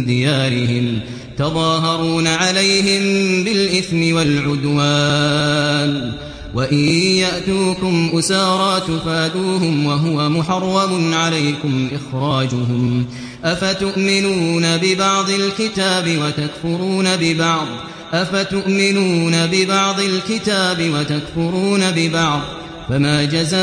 ديارهم تظاهرون عليهم بالإثم والعدوان. وإن يأتوكم أسارا تفادوهم وهو محرم عليكم إخراجهم. أفتؤمنون ببعض الكتاب وتكفرون ببعض؟ أفتؤمنون ببعض الكتاب وتكفرون ببعض؟ فما جزاء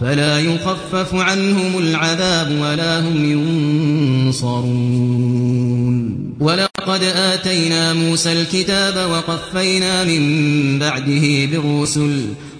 فلا يخفف عنهم العذاب ولا هم ينصرون. ولقد آتينا موسى الكتاب وقفينا من بعده بالرسل